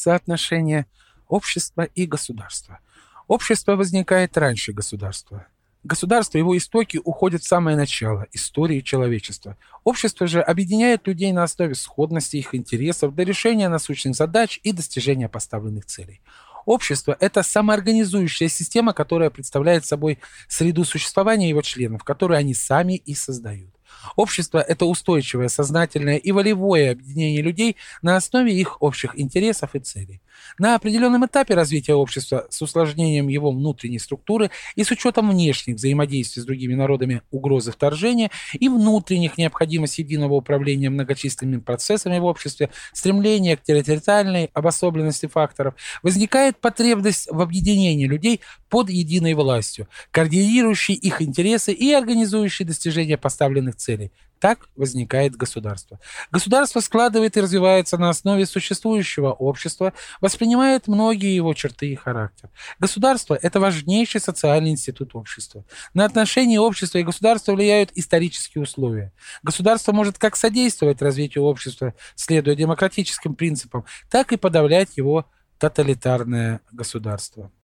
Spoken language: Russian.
соотношение общества и государства. Общество возникает раньше государства. Государство, его истоки уходят в самое начало истории человечества. Общество же объединяет людей на основе сходности их интересов для решения насущных задач и достижения поставленных целей. Общество – это самоорганизующая система, которая представляет собой среду существования его членов, которую они сами и создают. Общество – это устойчивое, сознательное и волевое объединение людей на основе их общих интересов и целей. На определенном этапе развития общества с усложнением его внутренней структуры и с учетом внешних взаимодействий с другими народами угрозы вторжения и внутренних необходимостей единого управления многочисленными процессами в обществе, стремление к территориальной обособленности факторов, возникает потребность в объединении людей под единой властью, координирующей их интересы и организующей достижение поставленных целей. Так возникает государство. Государство складывает и развивается на основе существующего общества, воспринимает многие его черты и характер. Государство – это важнейший социальный институт общества. На отношения общества и государства влияют исторические условия. Государство может как содействовать развитию общества, следуя демократическим принципам, так и подавлять его тоталитарное государство.